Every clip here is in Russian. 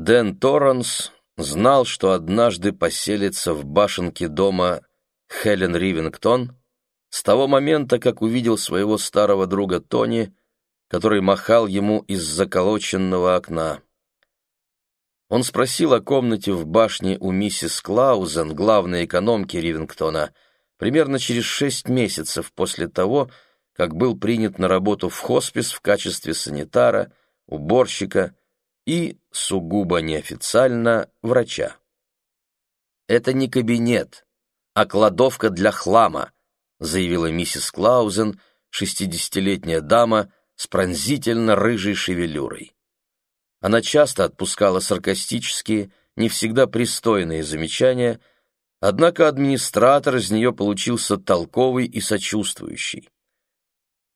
Дэн Торренс знал, что однажды поселится в башенке дома Хелен Ривингтон с того момента, как увидел своего старого друга Тони, который махал ему из заколоченного окна. Он спросил о комнате в башне у миссис Клаузен, главной экономки Ривингтона, примерно через шесть месяцев после того, как был принят на работу в хоспис в качестве санитара, уборщика и, сугубо неофициально, врача. «Это не кабинет, а кладовка для хлама», заявила миссис Клаузен, шестидесятилетняя дама с пронзительно рыжей шевелюрой. Она часто отпускала саркастические, не всегда пристойные замечания, однако администратор из нее получился толковый и сочувствующий.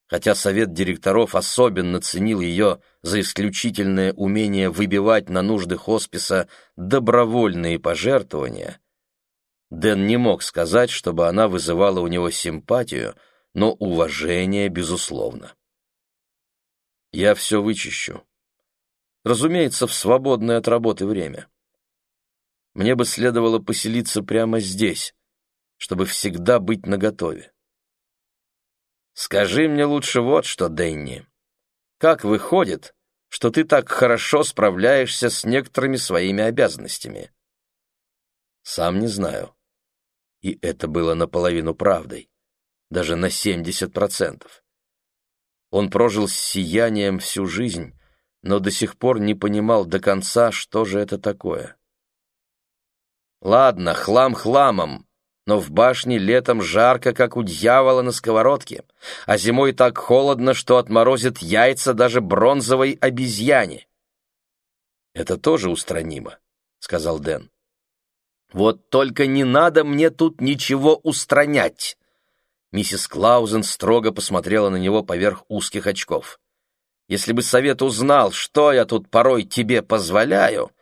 Хотя совет директоров особенно ценил ее за исключительное умение выбивать на нужды хосписа добровольные пожертвования, Дэн не мог сказать, чтобы она вызывала у него симпатию, но уважение, безусловно. «Я все вычищу. Разумеется, в свободное от работы время. Мне бы следовало поселиться прямо здесь, чтобы всегда быть наготове. Скажи мне лучше вот что, Дэнни. Как выходит, что ты так хорошо справляешься с некоторыми своими обязанностями? Сам не знаю. И это было наполовину правдой, даже на 70%. Он прожил с сиянием всю жизнь, но до сих пор не понимал до конца, что же это такое. Ладно, хлам хламом, но в башне летом жарко, как у дьявола на сковородке, а зимой так холодно, что отморозит яйца даже бронзовой обезьяне. «Это тоже устранимо», — сказал Дэн. «Вот только не надо мне тут ничего устранять!» Миссис Клаузен строго посмотрела на него поверх узких очков. «Если бы совет узнал, что я тут порой тебе позволяю,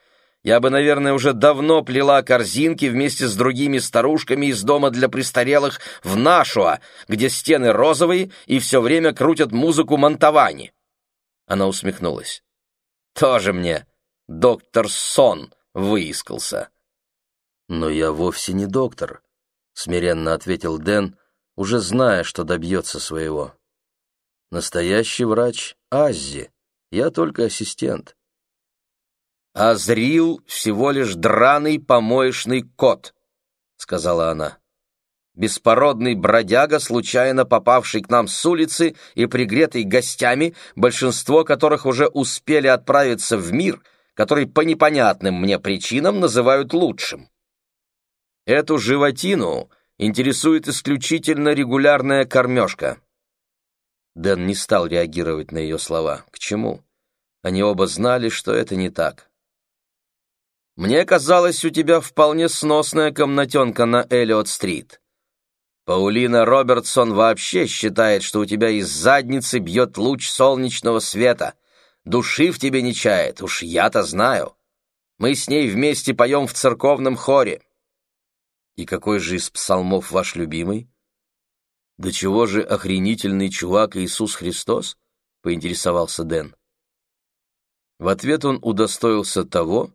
я бы, наверное, уже давно плела корзинки вместе с другими старушками из дома для престарелых в Нашуа, где стены розовые и все время крутят музыку Монтавани. Она усмехнулась. «Тоже мне доктор Сон выискался». «Но я вовсе не доктор», — смиренно ответил Дэн, уже зная, что добьется своего. «Настоящий врач — Аззи, я только ассистент». «Азрил всего лишь драный помоечный кот», — сказала она. «Беспородный бродяга, случайно попавший к нам с улицы и пригретый гостями, большинство которых уже успели отправиться в мир, который по непонятным мне причинам называют лучшим. Эту животину интересует исключительно регулярная кормежка». Дэн не стал реагировать на ее слова. К чему? Они оба знали, что это не так. Мне казалось, у тебя вполне сносная комнатенка на Эллиот-стрит. Паулина Робертсон вообще считает, что у тебя из задницы бьет луч солнечного света. Души в тебе не чает, уж я-то знаю. Мы с ней вместе поем в церковном хоре. И какой же из псалмов ваш любимый? Да чего же охренительный чувак Иисус Христос? Поинтересовался Дэн. В ответ он удостоился того,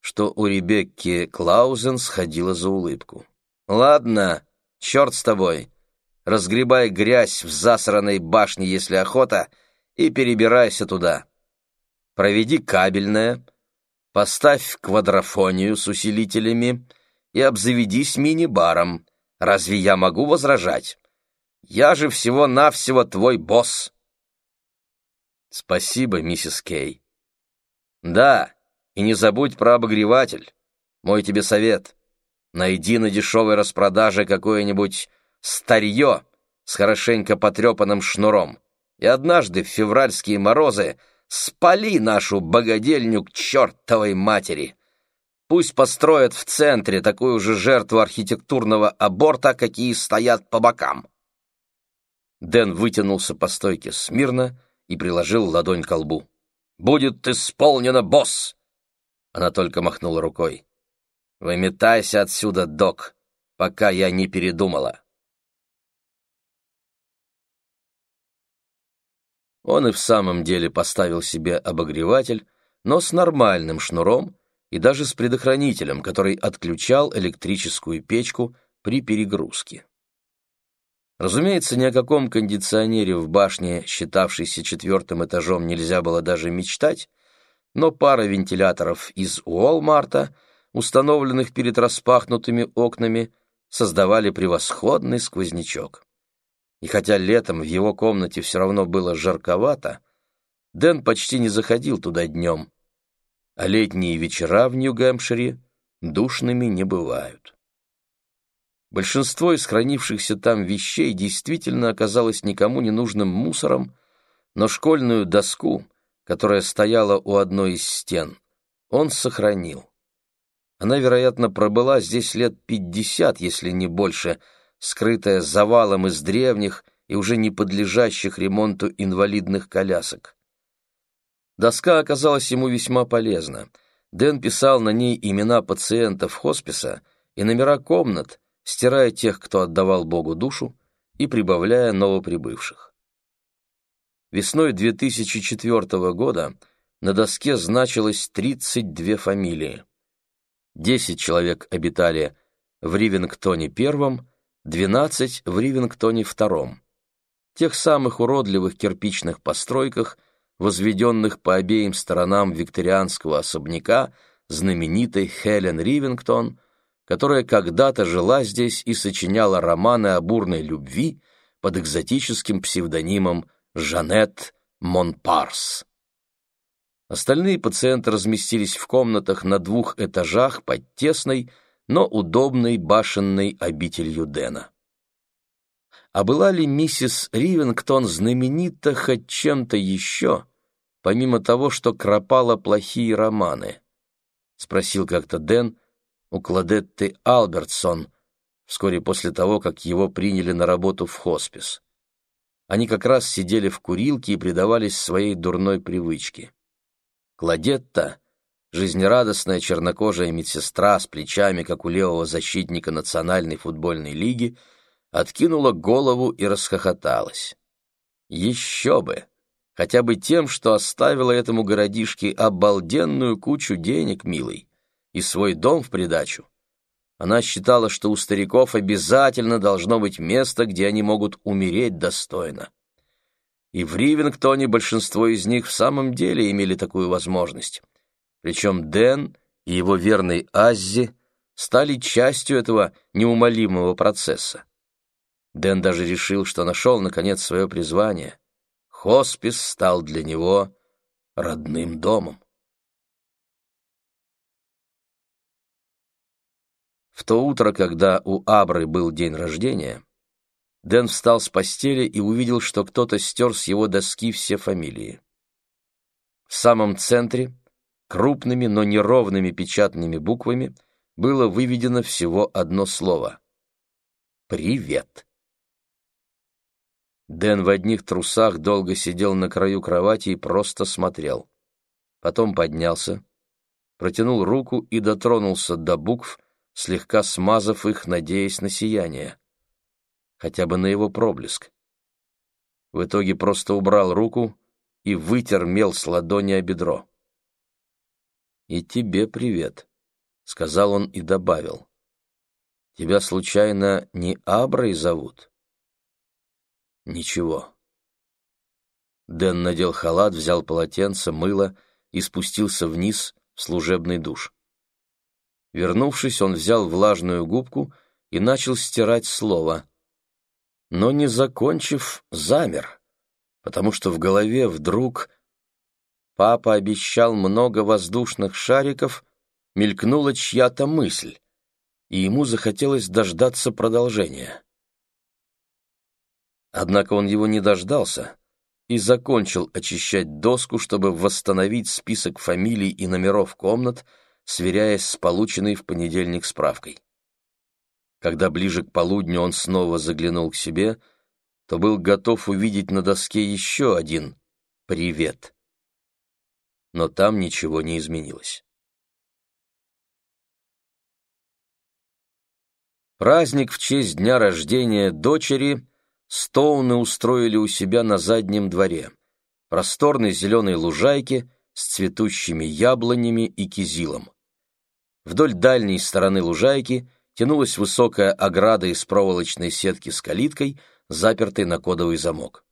что у Ребекки Клаузен сходила за улыбку. «Ладно, черт с тобой. Разгребай грязь в засранной башне, если охота, и перебирайся туда. Проведи кабельное, поставь квадрофонию с усилителями и обзаведись мини-баром. Разве я могу возражать? Я же всего-навсего твой босс». «Спасибо, миссис Кей». «Да, и не забудь про обогреватель. Мой тебе совет. Найди на дешевой распродаже какое-нибудь старье с хорошенько потрепанным шнуром. И однажды в февральские морозы спали нашу богадельню к чертовой матери. Пусть построят в центре такую же жертву архитектурного аборта, какие стоят по бокам. Дэн вытянулся по стойке смирно и приложил ладонь к лбу. «Будет исполнено, босс!» Она только махнула рукой. «Выметайся отсюда, док, пока я не передумала». Он и в самом деле поставил себе обогреватель, но с нормальным шнуром, и даже с предохранителем, который отключал электрическую печку при перегрузке. Разумеется, ни о каком кондиционере в башне, считавшейся четвертым этажом, нельзя было даже мечтать, но пара вентиляторов из Уолмарта, установленных перед распахнутыми окнами, создавали превосходный сквознячок. И хотя летом в его комнате все равно было жарковато, Дэн почти не заходил туда днем, а летние вечера в Нью-Гэмпшире душными не бывают. Большинство из хранившихся там вещей действительно оказалось никому не нужным мусором, но школьную доску, которая стояла у одной из стен, он сохранил. Она, вероятно, пробыла здесь лет пятьдесят, если не больше, скрытая завалом из древних и уже не подлежащих ремонту инвалидных колясок. Доска оказалась ему весьма полезна. Дэн писал на ней имена пациентов хосписа и номера комнат, стирая тех, кто отдавал Богу душу, и прибавляя новоприбывших. Весной 2004 года на доске значилось 32 фамилии. 10 человек обитали в Ривингтоне первом, 12 в Ривингтоне втором. Тех самых уродливых кирпичных постройках, возведенных по обеим сторонам викторианского особняка знаменитой Хелен Ривингтон – которая когда-то жила здесь и сочиняла романы о бурной любви под экзотическим псевдонимом Жанет Монпарс. Остальные пациенты разместились в комнатах на двух этажах под тесной, но удобной башенной обителью Дэна. А была ли миссис Ривингтон знаменита хоть чем-то еще, помимо того, что кропала плохие романы? — спросил как-то Дэн, у Кладетты Албертсон вскоре после того, как его приняли на работу в хоспис. Они как раз сидели в курилке и предавались своей дурной привычке. Кладетта, жизнерадостная чернокожая медсестра с плечами, как у левого защитника Национальной футбольной лиги, откинула голову и расхохоталась. Еще бы! Хотя бы тем, что оставила этому городишке обалденную кучу денег, милый и свой дом в придачу. Она считала, что у стариков обязательно должно быть место, где они могут умереть достойно. И в Ривингтоне большинство из них в самом деле имели такую возможность. Причем Дэн и его верный Аззи стали частью этого неумолимого процесса. Дэн даже решил, что нашел, наконец, свое призвание. Хоспис стал для него родным домом. В то утро, когда у Абры был день рождения, Дэн встал с постели и увидел, что кто-то стер с его доски все фамилии. В самом центре, крупными, но неровными печатными буквами, было выведено всего одно слово — «Привет». Дэн в одних трусах долго сидел на краю кровати и просто смотрел. Потом поднялся, протянул руку и дотронулся до букв, слегка смазав их, надеясь на сияние. Хотя бы на его проблеск. В итоге просто убрал руку и вытер мел с ладони о бедро. «И тебе привет», — сказал он и добавил. «Тебя, случайно, не Аброй зовут?» «Ничего». Дэн надел халат, взял полотенце, мыло и спустился вниз в служебный душ. Вернувшись, он взял влажную губку и начал стирать слово. Но не закончив, замер, потому что в голове вдруг папа обещал много воздушных шариков, мелькнула чья-то мысль, и ему захотелось дождаться продолжения. Однако он его не дождался и закончил очищать доску, чтобы восстановить список фамилий и номеров комнат, сверяясь с полученной в понедельник справкой. Когда ближе к полудню он снова заглянул к себе, то был готов увидеть на доске еще один «Привет». Но там ничего не изменилось. Праздник в честь дня рождения дочери Стоуны устроили у себя на заднем дворе, просторной зеленой лужайке с цветущими яблонями и кизилом. Вдоль дальней стороны лужайки тянулась высокая ограда из проволочной сетки с калиткой, запертой на кодовый замок.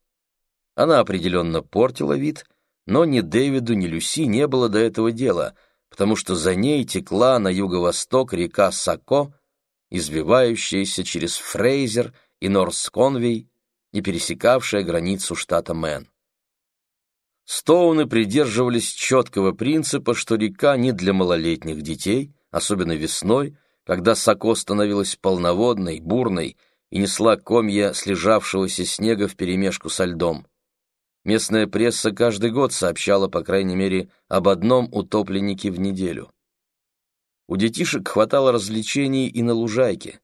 Она определенно портила вид, но ни Дэвиду, ни Люси не было до этого дела, потому что за ней текла на юго-восток река Сако, извивающаяся через Фрейзер и Норс-Конвей и пересекавшая границу штата Мэн. Стоуны придерживались четкого принципа, что река не для малолетних детей, особенно весной, когда Сако становилась полноводной, бурной и несла комья слежавшегося снега вперемешку со льдом. Местная пресса каждый год сообщала, по крайней мере, об одном утопленнике в неделю. У детишек хватало развлечений и на лужайке.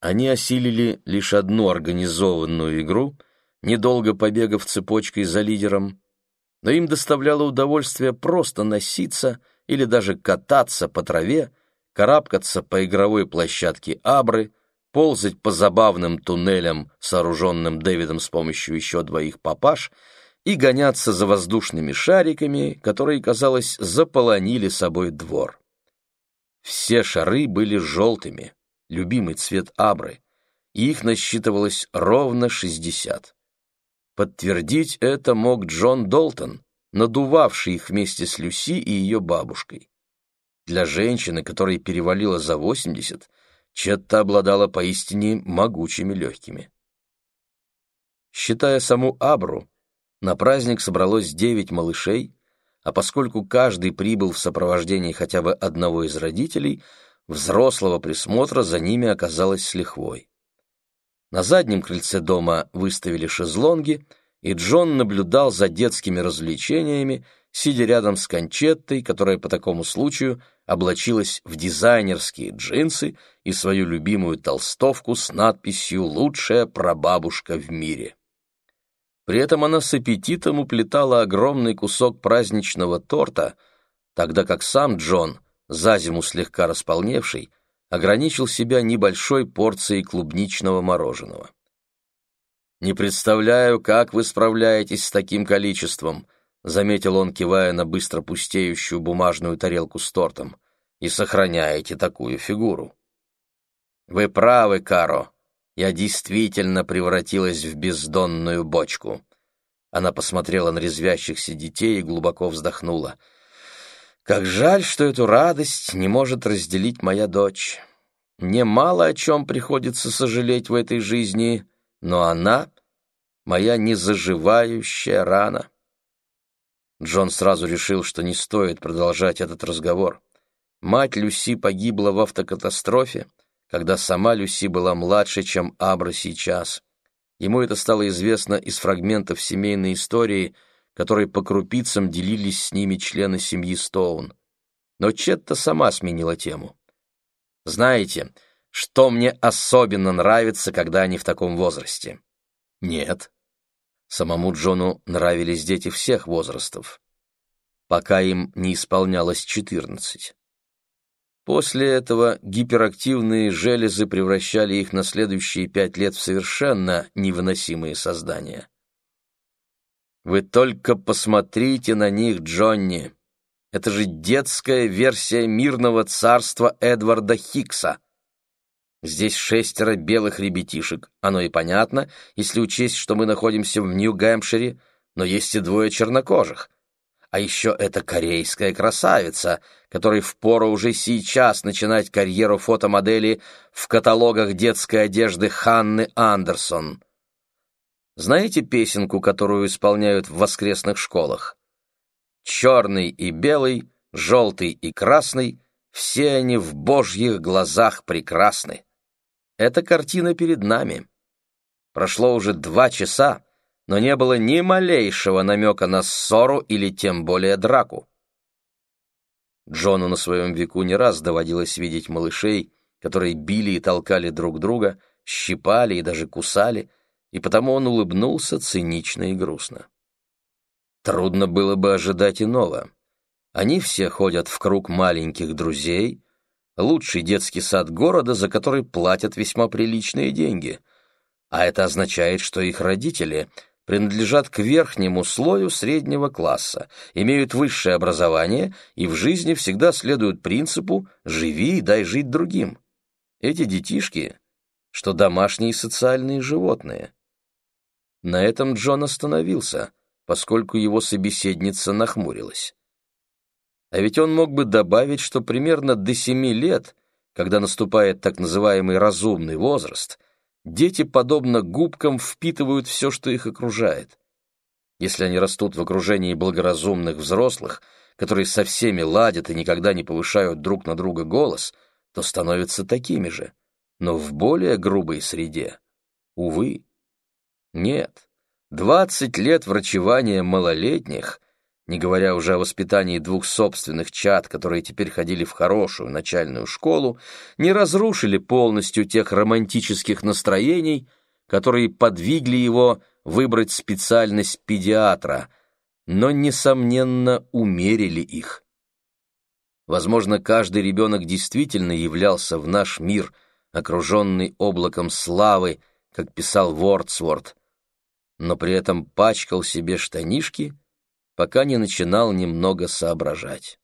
Они осилили лишь одну организованную игру, недолго побегав цепочкой за лидером, но им доставляло удовольствие просто носиться или даже кататься по траве, карабкаться по игровой площадке Абры, ползать по забавным туннелям, сооруженным Дэвидом с помощью еще двоих папаш, и гоняться за воздушными шариками, которые, казалось, заполонили собой двор. Все шары были желтыми, любимый цвет Абры, и их насчитывалось ровно шестьдесят. Подтвердить это мог Джон Долтон, надувавший их вместе с Люси и ее бабушкой. Для женщины, которой перевалило за восемьдесят, Четта обладала поистине могучими легкими. Считая саму Абру, на праздник собралось девять малышей, а поскольку каждый прибыл в сопровождении хотя бы одного из родителей, взрослого присмотра за ними оказалось с лихвой. На заднем крыльце дома выставили шезлонги, и Джон наблюдал за детскими развлечениями, сидя рядом с Кончеттой, которая по такому случаю облачилась в дизайнерские джинсы и свою любимую толстовку с надписью «Лучшая прабабушка в мире». При этом она с аппетитом уплетала огромный кусок праздничного торта, тогда как сам Джон, за зиму слегка располневший, ограничил себя небольшой порцией клубничного мороженого. «Не представляю, как вы справляетесь с таким количеством», — заметил он, кивая на быстро пустеющую бумажную тарелку с тортом, — «и сохраняете такую фигуру». «Вы правы, Каро. Я действительно превратилась в бездонную бочку». Она посмотрела на резвящихся детей и глубоко вздохнула. Как жаль, что эту радость не может разделить моя дочь. Мне мало о чем приходится сожалеть в этой жизни, но она — моя незаживающая рана. Джон сразу решил, что не стоит продолжать этот разговор. Мать Люси погибла в автокатастрофе, когда сама Люси была младше, чем Абра сейчас. Ему это стало известно из фрагментов семейной истории — которые по крупицам делились с ними члены семьи Стоун. Но Четта сама сменила тему. «Знаете, что мне особенно нравится, когда они в таком возрасте?» «Нет». Самому Джону нравились дети всех возрастов, пока им не исполнялось четырнадцать. После этого гиперактивные железы превращали их на следующие пять лет в совершенно невыносимые создания. Вы только посмотрите на них, Джонни. Это же детская версия мирного царства Эдварда Хикса. Здесь шестеро белых ребятишек. Оно и понятно, если учесть, что мы находимся в Нью-Гэмпшире, но есть и двое чернокожих. А еще это корейская красавица, которой впору уже сейчас начинать карьеру фотомодели в каталогах детской одежды Ханны Андерсон. Знаете песенку, которую исполняют в воскресных школах? Черный и белый, желтый и красный, все они в божьих глазах прекрасны. Эта картина перед нами. Прошло уже два часа, но не было ни малейшего намека на ссору или тем более драку. Джону на своем веку не раз доводилось видеть малышей, которые били и толкали друг друга, щипали и даже кусали, и потому он улыбнулся цинично и грустно. Трудно было бы ожидать иного. Они все ходят в круг маленьких друзей, лучший детский сад города, за который платят весьма приличные деньги. А это означает, что их родители принадлежат к верхнему слою среднего класса, имеют высшее образование и в жизни всегда следуют принципу «живи и дай жить другим». Эти детишки, что домашние социальные животные. На этом Джон остановился, поскольку его собеседница нахмурилась. А ведь он мог бы добавить, что примерно до семи лет, когда наступает так называемый разумный возраст – Дети, подобно губкам, впитывают все, что их окружает. Если они растут в окружении благоразумных взрослых, которые со всеми ладят и никогда не повышают друг на друга голос, то становятся такими же, но в более грубой среде. Увы. Нет, двадцать лет врачевания малолетних не говоря уже о воспитании двух собственных чад, которые теперь ходили в хорошую начальную школу, не разрушили полностью тех романтических настроений, которые подвигли его выбрать специальность педиатра, но, несомненно, умерили их. Возможно, каждый ребенок действительно являлся в наш мир, окруженный облаком славы, как писал Вордсворт, но при этом пачкал себе штанишки — пока не начинал немного соображать.